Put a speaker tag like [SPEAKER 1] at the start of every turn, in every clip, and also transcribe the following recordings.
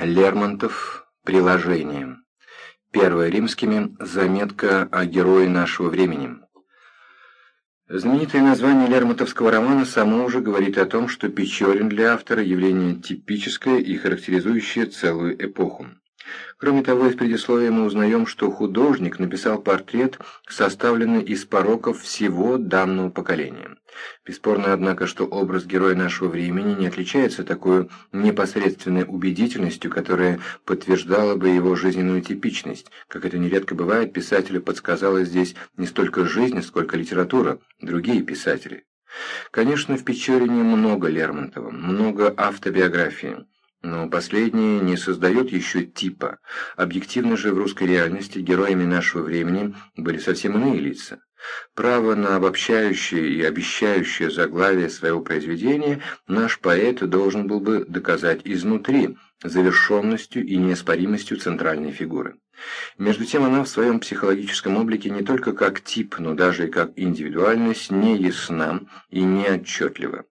[SPEAKER 1] Лермонтов. Приложение. Первое римскими. Заметка о герое нашего времени. Знаменитое название Лермонтовского романа само уже говорит о том, что Печорин для автора явление типическое и характеризующее целую эпоху. Кроме того, из предисловия мы узнаем, что художник написал портрет, составленный из пороков всего данного поколения. Бесспорно, однако, что образ героя нашего времени не отличается такой непосредственной убедительностью, которая подтверждала бы его жизненную типичность. Как это нередко бывает, писателю подсказала здесь не столько жизнь, сколько литература, другие писатели. Конечно, в Печорине много Лермонтова, много автобиографии. Но последние не создают еще типа. Объективно же в русской реальности героями нашего времени были совсем иные лица. Право на обобщающее и обещающее заглавие своего произведения наш поэт должен был бы доказать изнутри, завершенностью и неоспоримостью центральной фигуры. Между тем она в своем психологическом облике не только как тип, но даже и как индивидуальность не ясна и не отчетлива.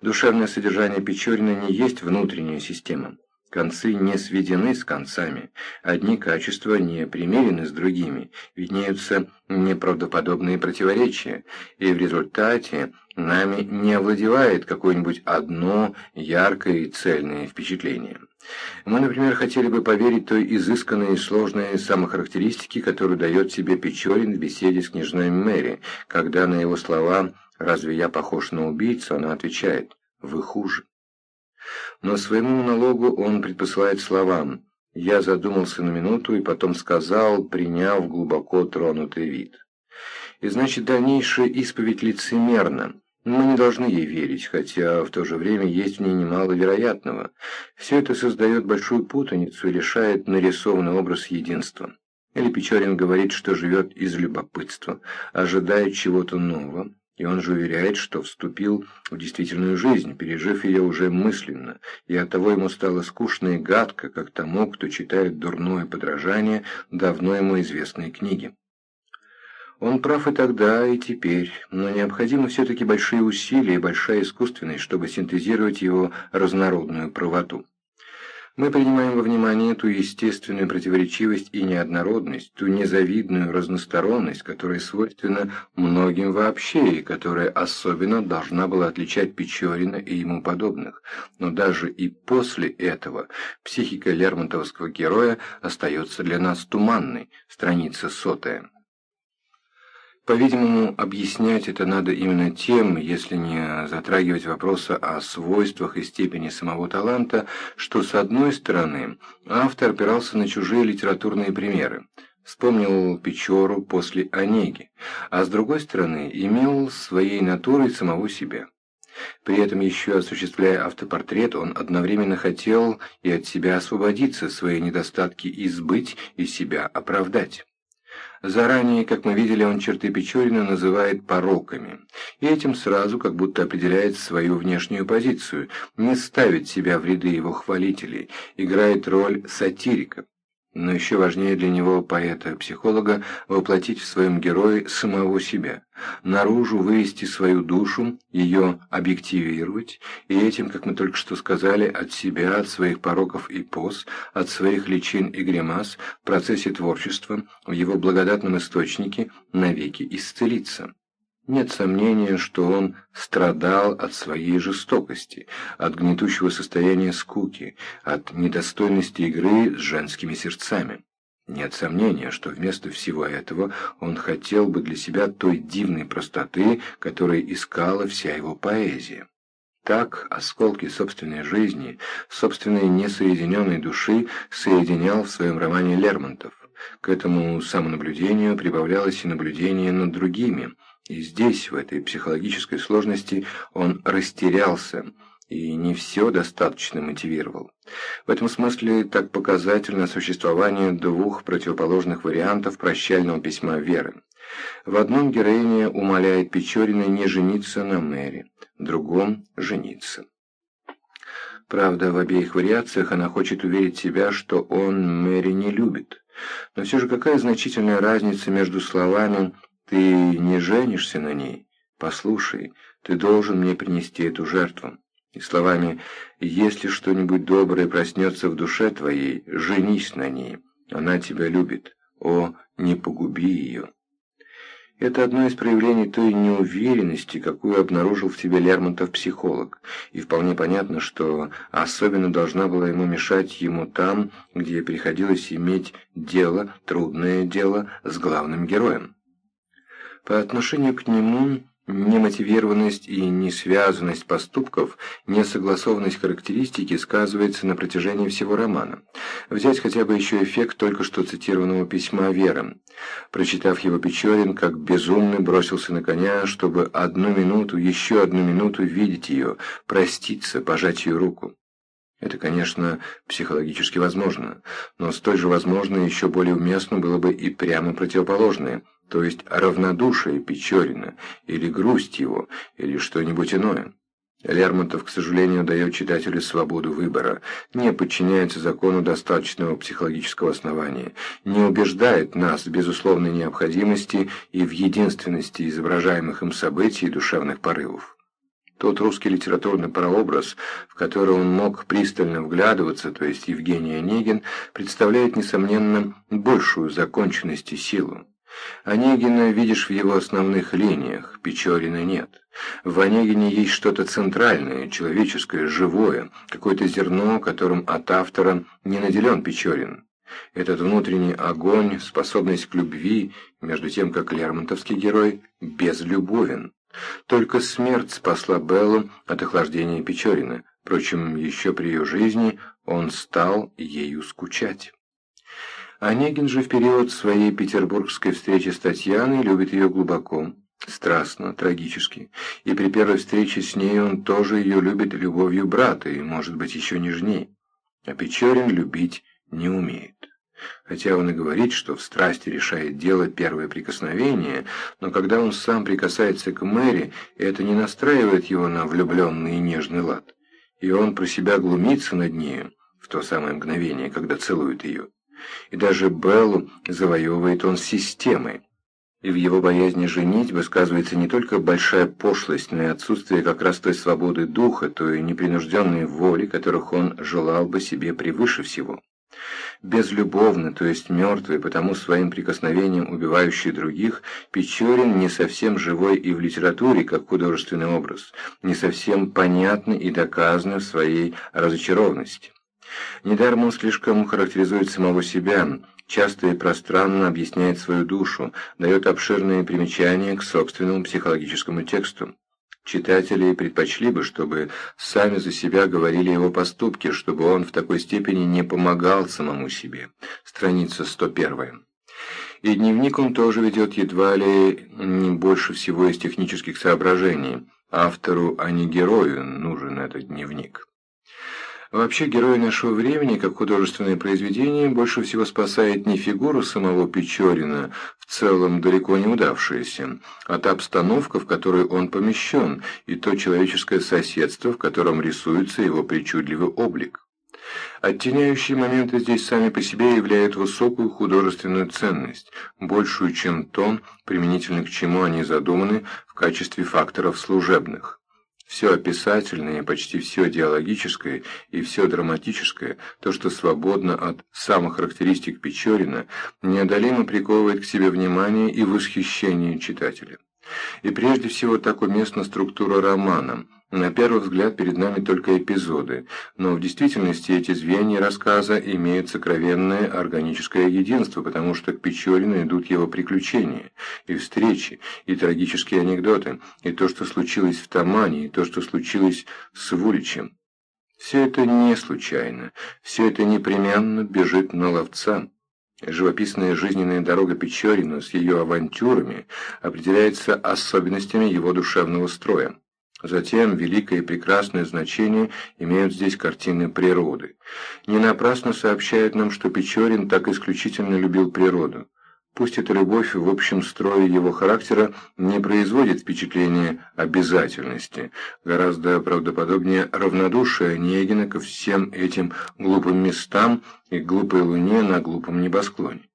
[SPEAKER 1] Душевное содержание Печорина не есть внутренняя система. Концы не сведены с концами, одни качества не примерены с другими, виднеются неправдоподобные противоречия, и в результате нами не овладевает какое-нибудь одно яркое и цельное впечатление. Мы, например, хотели бы поверить той изысканной и сложной самохарактеристике, которую дает себе Печорин в беседе с княжной Мэри, когда на его слова «Разве я похож на убийцу?» она отвечает «Вы хуже». Но своему монологу он предпосылает словам «Я задумался на минуту и потом сказал, приняв глубоко тронутый вид». И значит, дальнейшая исповедь лицемерна. Мы не должны ей верить, хотя в то же время есть в ней немало вероятного. Все это создает большую путаницу и лишает нарисованный образ единства. Или Печорин говорит, что живет из любопытства, ожидает чего-то нового, и он же уверяет, что вступил в действительную жизнь, пережив ее уже мысленно, и оттого ему стало скучно и гадко, как тому, кто читает дурное подражание давно ему известной книги. Он прав и тогда, и теперь, но необходимы все-таки большие усилия и большая искусственность, чтобы синтезировать его разнородную правоту. Мы принимаем во внимание ту естественную противоречивость и неоднородность, ту незавидную разносторонность, которая свойственна многим вообще и которая особенно должна была отличать Печорина и ему подобных. Но даже и после этого психика лермонтовского героя остается для нас туманной, страница сотая. По-видимому, объяснять это надо именно тем, если не затрагивать вопроса о свойствах и степени самого таланта, что, с одной стороны, автор опирался на чужие литературные примеры, вспомнил Печору после Онеги, а с другой стороны, имел своей натурой самого себя. При этом еще осуществляя автопортрет, он одновременно хотел и от себя освободиться, свои недостатки избыть и себя оправдать. Заранее, как мы видели, он черты Печорина называет пороками, и этим сразу как будто определяет свою внешнюю позицию, не ставит себя в ряды его хвалителей, играет роль сатирика. Но еще важнее для него, поэта-психолога, воплотить в своем герое самого себя, наружу вывести свою душу, ее объективировать, и этим, как мы только что сказали, от себя, от своих пороков и поз, от своих личин и гримас, в процессе творчества, в его благодатном источнике, навеки исцелиться. Нет сомнения, что он страдал от своей жестокости, от гнетущего состояния скуки, от недостойности игры с женскими сердцами. Нет сомнения, что вместо всего этого он хотел бы для себя той дивной простоты, которой искала вся его поэзия. Так осколки собственной жизни, собственной несоединенной души соединял в своем романе Лермонтов. К этому самонаблюдению прибавлялось и наблюдение над другими – и здесь, в этой психологической сложности, он растерялся и не все достаточно мотивировал. В этом смысле так показательно существование двух противоположных вариантов прощального письма Веры. В одном героиня умоляет Печорина не жениться на Мэри, в другом – жениться. Правда, в обеих вариациях она хочет уверить себя, что он Мэри не любит. Но все же какая значительная разница между словами ты не женишься на ней? Послушай, ты должен мне принести эту жертву. и словами «Если что-нибудь доброе проснется в душе твоей, женись на ней, она тебя любит, о, не погуби ее». Это одно из проявлений той неуверенности, какую обнаружил в себе Лермонтов-психолог, и вполне понятно, что особенно должна была ему мешать ему там, где приходилось иметь дело, трудное дело, с главным героем. По отношению к нему Немотивированность и несвязанность поступков, несогласованность характеристики сказывается на протяжении всего романа. Взять хотя бы еще эффект только что цитированного письма Веры. Прочитав его, Печорин, как безумный, бросился на коня, чтобы одну минуту, еще одну минуту видеть ее, проститься, пожать ее руку. Это, конечно, психологически возможно, но столь же возможно и еще более уместно было бы и прямо противоположное – то есть равнодушие Печорина, или грусть его, или что-нибудь иное. Лермонтов, к сожалению, дает читателю свободу выбора, не подчиняется закону достаточного психологического основания, не убеждает нас в безусловной необходимости и в единственности изображаемых им событий и душевных порывов. Тот русский литературный прообраз, в который он мог пристально вглядываться, то есть Евгений Онегин, представляет, несомненно, большую законченность и силу. Онегина видишь в его основных линиях, Печорина нет. В Онегине есть что-то центральное, человеческое, живое, какое-то зерно, которым от автора не наделен Печорин. Этот внутренний огонь, способность к любви, между тем, как Лермонтовский герой, безлюбовен. Только смерть спасла Беллу от охлаждения Печорина. Впрочем, еще при ее жизни он стал ею скучать. Онегин же в период своей петербургской встречи с Татьяной любит ее глубоко, страстно, трагически, и при первой встрече с ней он тоже ее любит любовью брата и, может быть, еще нежней. А Печорин любить не умеет. Хотя он и говорит, что в страсти решает дело первое прикосновение, но когда он сам прикасается к Мэри, это не настраивает его на влюбленный и нежный лад. И он про себя глумится над нею в то самое мгновение, когда целует ее. И даже Беллу завоевывает он системой. И в его боязни женить высказывается не только большая пошлость, но и отсутствие как раз той свободы духа, той непринужденной воли, которых он желал бы себе превыше всего. Безлюбовно, то есть мертвый, потому своим прикосновением убивающий других, Печорин не совсем живой и в литературе, как художественный образ, не совсем понятный и доказанный в своей разочарованности. Недаром он слишком характеризует самого себя, часто и пространно объясняет свою душу, дает обширные примечания к собственному психологическому тексту. Читатели предпочли бы, чтобы сами за себя говорили его поступки, чтобы он в такой степени не помогал самому себе. Страница 101. И дневник он тоже ведет едва ли не больше всего из технических соображений. Автору, а не герою, нужен этот дневник. Вообще, герой нашего времени, как художественное произведение, больше всего спасает не фигуру самого Печорина, в целом далеко не удавшаяся, а та обстановка, в которой он помещен, и то человеческое соседство, в котором рисуется его причудливый облик. Оттеняющие моменты здесь сами по себе являют высокую художественную ценность, большую, чем тон, применительно к чему они задуманы в качестве факторов служебных. Все описательное, почти все диалогическое и все драматическое, то, что свободно от самых характеристик Печорина, неодолимо приковывает к себе внимание и восхищение читателя. И прежде всего так уместна структура романа – на первый взгляд перед нами только эпизоды, но в действительности эти звенья рассказа имеют сокровенное органическое единство, потому что к Печорину идут его приключения, и встречи, и трагические анекдоты, и то, что случилось в Тамане, и то, что случилось с Вуличем. Все это не случайно, все это непременно бежит на ловца. Живописная жизненная дорога Печорина с ее авантюрами определяется особенностями его душевного строя. Затем великое и прекрасное значение имеют здесь картины природы. Не напрасно сообщают нам, что Печорин так исключительно любил природу. Пусть эта любовь в общем строе его характера не производит впечатления обязательности, гораздо правдоподобнее равнодушие Онегина ко всем этим глупым местам и глупой луне на глупом небосклоне.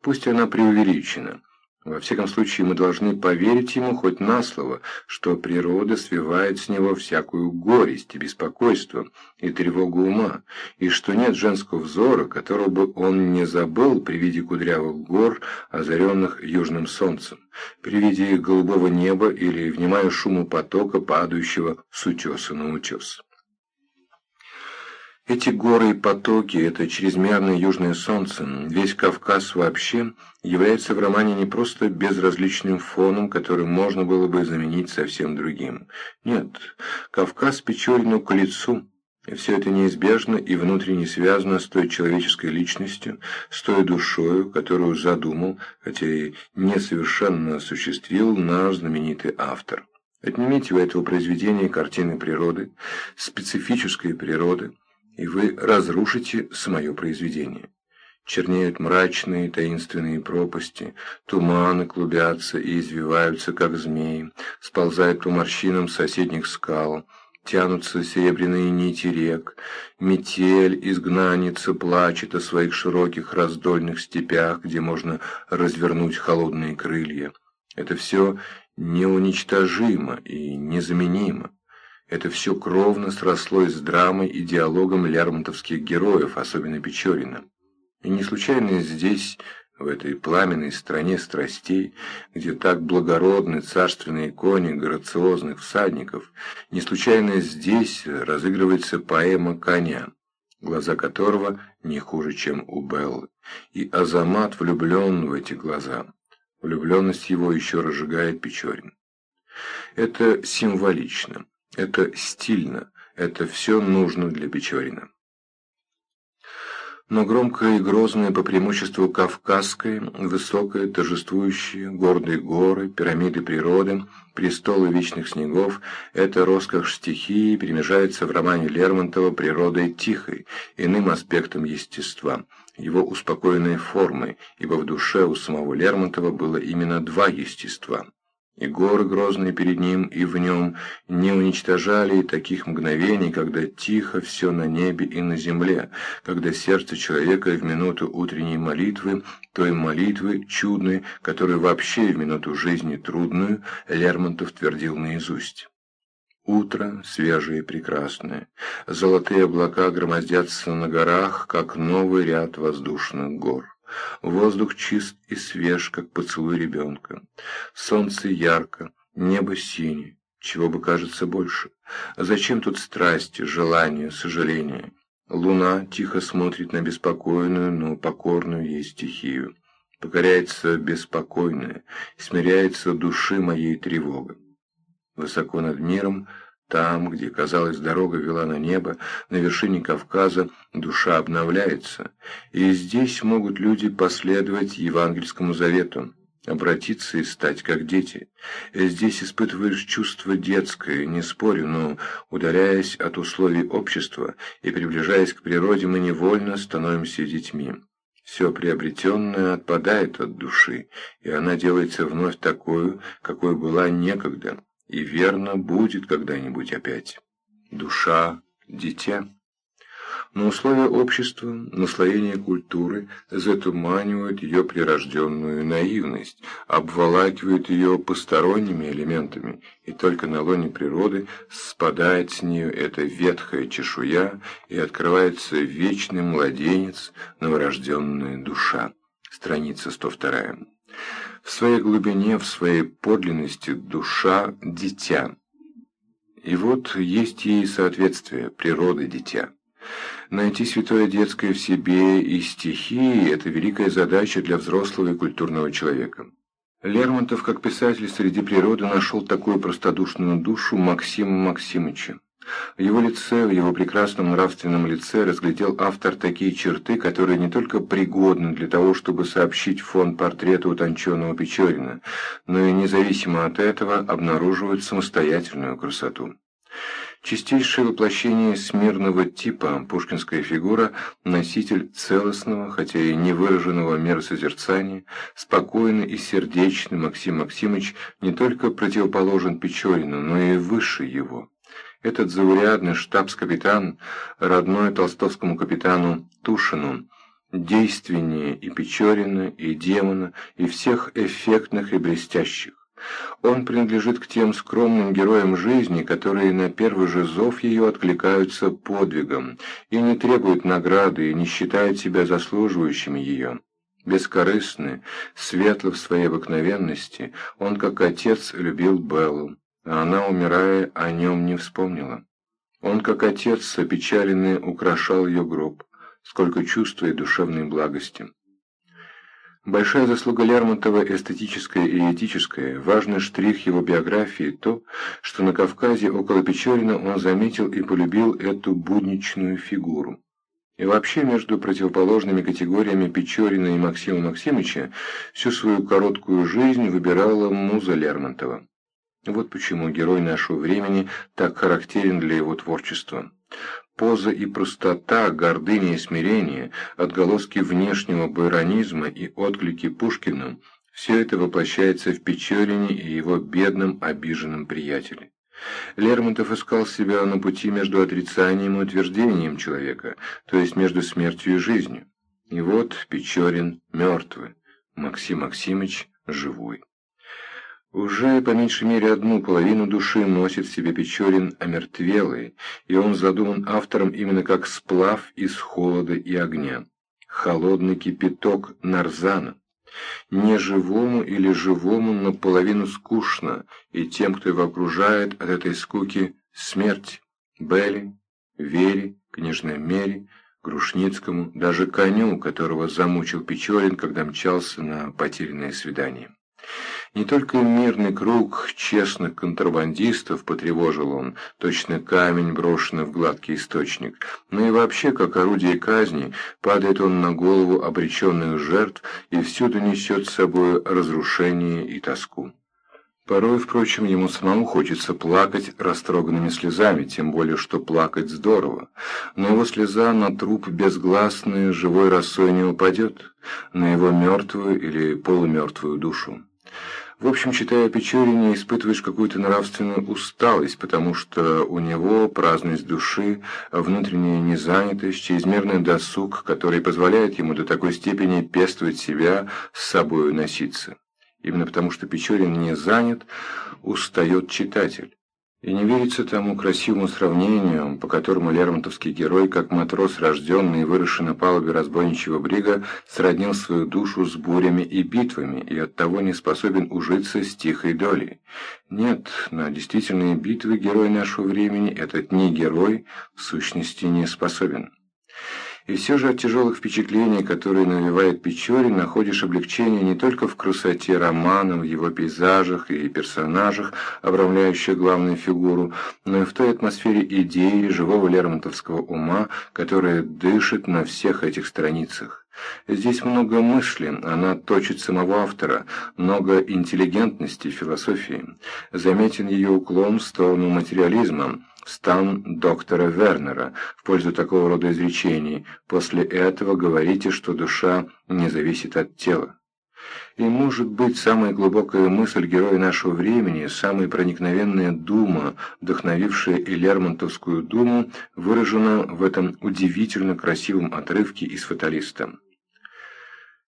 [SPEAKER 1] Пусть она преувеличена, Во всяком случае, мы должны поверить ему хоть на слово, что природа свивает с него всякую горесть и беспокойство, и тревогу ума, и что нет женского взора, которого бы он не забыл при виде кудрявых гор, озаренных южным солнцем, при виде голубого неба или внимая шуму потока, падающего с утеса на утес. Эти горы и потоки, это чрезмерное южное солнце, весь Кавказ вообще, является в романе не просто безразличным фоном, который можно было бы заменить совсем другим. Нет, Кавказ Печорину к лицу, и все это неизбежно и внутренне связано с той человеческой личностью, с той душою, которую задумал, хотя и несовершенно осуществил наш знаменитый автор. Отнимите у этого произведения картины природы, специфической природы, и вы разрушите самое произведение. Чернеют мрачные таинственные пропасти, туманы клубятся и извиваются, как змеи, сползают по морщинам соседних скал, тянутся серебряные нити рек, метель, изгнанница плачет о своих широких раздольных степях, где можно развернуть холодные крылья. Это все неуничтожимо и незаменимо. Это все кровно срослось с драмой и диалогом лермонтовских героев, особенно Печорина. И не случайно здесь, в этой пламенной стране страстей, где так благородны царственные кони грациозных всадников, не случайно здесь разыгрывается поэма «Коня», глаза которого не хуже, чем у Беллы, и Азамат влюблен в эти глаза. Влюбленность его еще разжигает Печорин. Это символично. Это стильно, это все нужно для Печорина. Но громкое и грозное по преимуществу кавказское, высокое, торжествующее, гордые горы, пирамиды природы, престолы вечных снегов – это роскошь стихии перемежается в романе Лермонтова природой тихой, иным аспектом естества, его успокоенной формой, ибо в душе у самого Лермонтова было именно два естества и горы грозные перед ним и в нем не уничтожали таких мгновений, когда тихо все на небе и на земле, когда сердце человека в минуту утренней молитвы, той молитвы чудной, которую вообще в минуту жизни трудную Лермонтов твердил наизусть. Утро свежее и прекрасное. Золотые облака громоздятся на горах, как новый ряд воздушных гор. Воздух чист и свеж, как поцелуй ребенка. Солнце ярко, небо синее. Чего бы кажется больше? Зачем тут страсти, желания, сожаления? Луна тихо смотрит на беспокойную, но покорную ей стихию. Покоряется беспокойная, смиряется души моей тревога. Высоко над миром там, где, казалось, дорога вела на небо, на вершине Кавказа, душа обновляется, и здесь могут люди последовать Евангельскому завету, обратиться и стать как дети. Здесь испытываешь чувство детское, не спорю, но, удаляясь от условий общества и приближаясь к природе, мы невольно становимся детьми. Все приобретенное отпадает от души, и она делается вновь такой, какой была некогда и верно будет когда-нибудь опять. Душа, дитя. Но условия общества, наслоение культуры затуманивают ее прирожденную наивность, обволакивают ее посторонними элементами, и только на лоне природы спадает с нее эта ветхая чешуя, и открывается вечный младенец, новорожденная душа. Страница 102. В своей глубине, в своей подлинности душа – дитя. И вот есть ей соответствие, природа дитя. Найти святое детское в себе и стихии – это великая задача для взрослого и культурного человека. Лермонтов, как писатель среди природы, нашел такую простодушную душу Максима Максимыча. В его лице, в его прекрасном нравственном лице разглядел автор такие черты, которые не только пригодны для того, чтобы сообщить фон портрета утонченного Печорина, но и независимо от этого обнаруживают самостоятельную красоту. Чистейшее воплощение смирного типа, пушкинская фигура, носитель целостного, хотя и невыраженного миросозерцания, спокойный и сердечный Максим Максимович не только противоположен Печорину, но и выше его. Этот заурядный штабс-капитан, родной толстовскому капитану Тушину, действеннее и Печорина, и Демона, и всех эффектных и блестящих. Он принадлежит к тем скромным героям жизни, которые на первый же зов ее откликаются подвигом и не требуют награды и не считают себя заслуживающими ее. Бескорыстный, светлый в своей обыкновенности, он, как отец, любил Беллу, а она, умирая, о нем не вспомнила. Он, как отец, опечаленный, украшал ее гроб, сколько чувства и душевной благости. Большая заслуга Лермонтова эстетическая и этическая, важный штрих его биографии то, что на Кавказе около Печорина он заметил и полюбил эту будничную фигуру. И вообще между противоположными категориями Печорина и Максима Максимовича всю свою короткую жизнь выбирала муза Лермонтова. Вот почему герой нашего времени так характерен для его творчества. Поза и простота, гордыня и смирение, отголоски внешнего байронизма и отклики Пушкину – все это воплощается в Печорине и его бедном, обиженном приятеле. Лермонтов искал себя на пути между отрицанием и утверждением человека, то есть между смертью и жизнью. И вот Печорин мертвый, Максим Максимыч живой. Уже по меньшей мере одну половину души носит в себе Печорин омертвелый, и он задуман автором именно как сплав из холода и огня. Холодный кипяток нарзана. Неживому или живому наполовину скучно, и тем, кто его окружает, от этой скуки смерть. Белли, Вере, княжне Мере, Грушницкому, даже коню, которого замучил Печорин, когда мчался на потерянное свидание. Не только мирный круг честных контрабандистов потревожил он, точно камень, брошенный в гладкий источник, но и вообще, как орудие казни, падает он на голову обреченных жертв и всюду несет с собой разрушение и тоску. Порой, впрочем, ему самому хочется плакать растроганными слезами, тем более, что плакать здорово. Но его слеза на труп безгласный живой росой не упадет, на его мертвую или полумертвую душу. В общем, читая Печорине, испытываешь какую-то нравственную усталость, потому что у него праздность души, внутренняя незанятость, чрезмерный досуг, который позволяет ему до такой степени пестовать себя, с собою носиться. Именно потому, что Печорин не занят, устает читатель. И не верится тому красивому сравнению, по которому лермонтовский герой, как матрос, рожденный и выросший на палубе разбойничьего брига, сроднил свою душу с бурями и битвами, и оттого не способен ужиться с тихой долей. Нет, на действительные битвы герой нашего времени этот не герой, в сущности не способен. И все же от тяжелых впечатлений, которые навевает Печорин, находишь облегчение не только в красоте романа, в его пейзажах и персонажах, обрамляющих главную фигуру, но и в той атмосфере идеи живого лермонтовского ума, которая дышит на всех этих страницах. Здесь много мысли, она точит самого автора, много интеллигентности, философии. Заметен ее уклон в сторону материализма, стан доктора Вернера в пользу такого рода изречений. После этого говорите, что душа не зависит от тела. И, может быть, самая глубокая мысль героя нашего времени, самая проникновенная дума, вдохновившая и Лермонтовскую думу, выражена в этом удивительно красивом отрывке из «Фаталиста».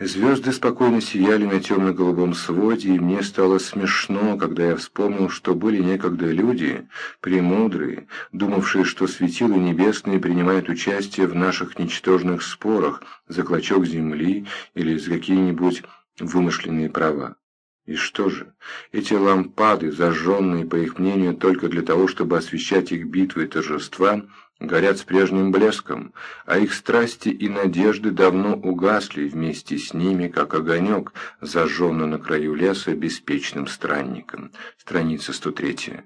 [SPEAKER 1] Звезды спокойно сияли на темно-голубом своде, и мне стало смешно, когда я вспомнил, что были некогда люди, премудрые, думавшие, что светила небесные принимают участие в наших ничтожных спорах за клочок земли или за какие-нибудь вымышленные права. И что же, эти лампады, зажженные, по их мнению, только для того, чтобы освещать их битвы и торжества, горят с прежним блеском, а их страсти и надежды давно угасли вместе с ними, как огонек, зажженный на краю леса беспечным странником. Страница 103.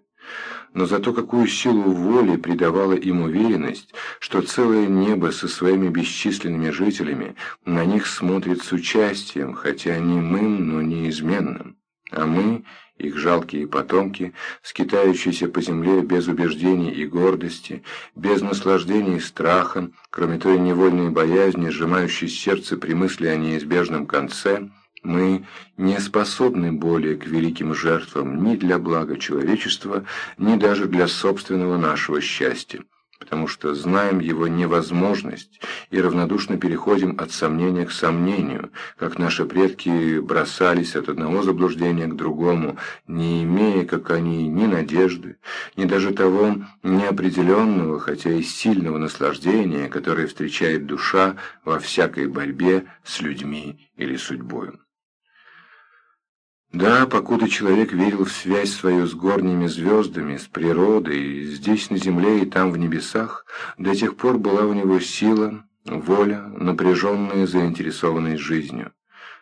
[SPEAKER 1] Но зато какую силу воли придавала им уверенность, что целое небо со своими бесчисленными жителями на них смотрит с участием, хотя немым, но неизменным. А мы, их жалкие потомки, скитающиеся по земле без убеждений и гордости, без наслаждений и страха, кроме той невольной боязни, сжимающей сердце при мысли о неизбежном конце, мы не способны более к великим жертвам ни для блага человечества, ни даже для собственного нашего счастья потому что знаем его невозможность и равнодушно переходим от сомнения к сомнению, как наши предки бросались от одного заблуждения к другому, не имея, как они, ни надежды, ни даже того неопределенного, хотя и сильного наслаждения, которое встречает душа во всякой борьбе с людьми или судьбою. Да, покуда человек верил в связь свою с горними звездами, с природой, здесь на земле и там в небесах, до тех пор была у него сила, воля, напряженная заинтересованность жизнью.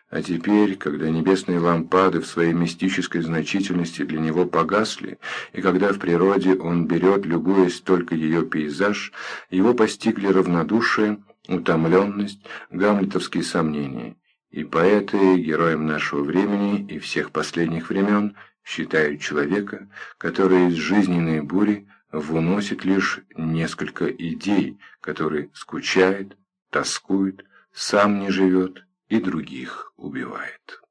[SPEAKER 1] А теперь, когда небесные лампады в своей мистической значительности для него погасли, и когда в природе он берет, любуясь только ее пейзаж, его постигли равнодушие, утомленность, гамлетовские сомнения – и поэты, героем нашего времени и всех последних времен, считают человека, который из жизненной бури выносит лишь несколько идей, который скучает, тоскует, сам не живет и других убивает.